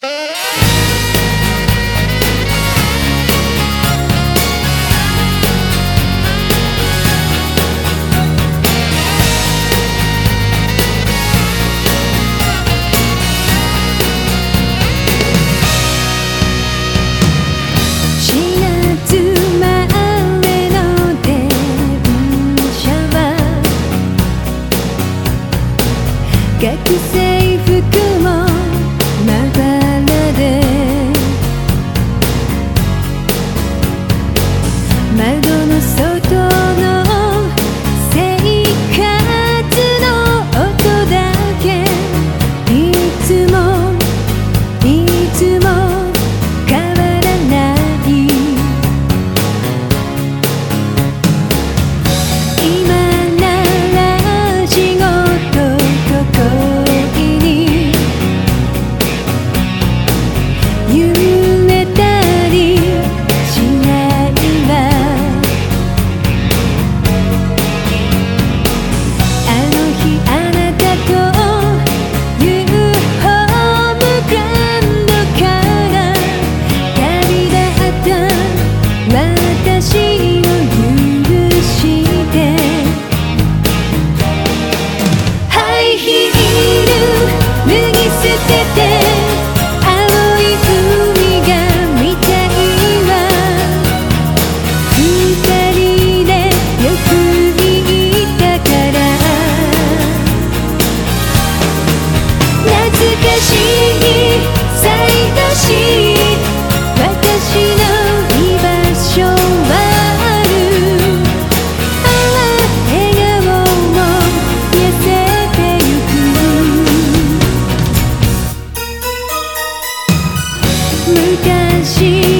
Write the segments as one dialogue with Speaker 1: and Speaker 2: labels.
Speaker 1: Bye. 记忆。昔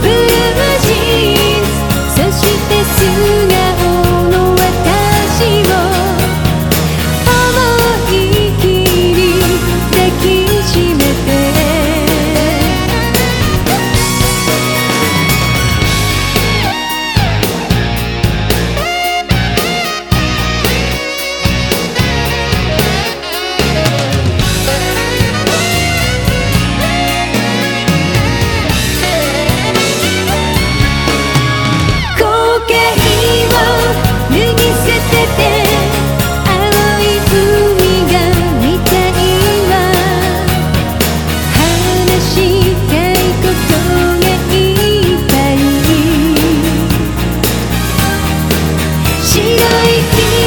Speaker 1: Blue jeans, dziś, co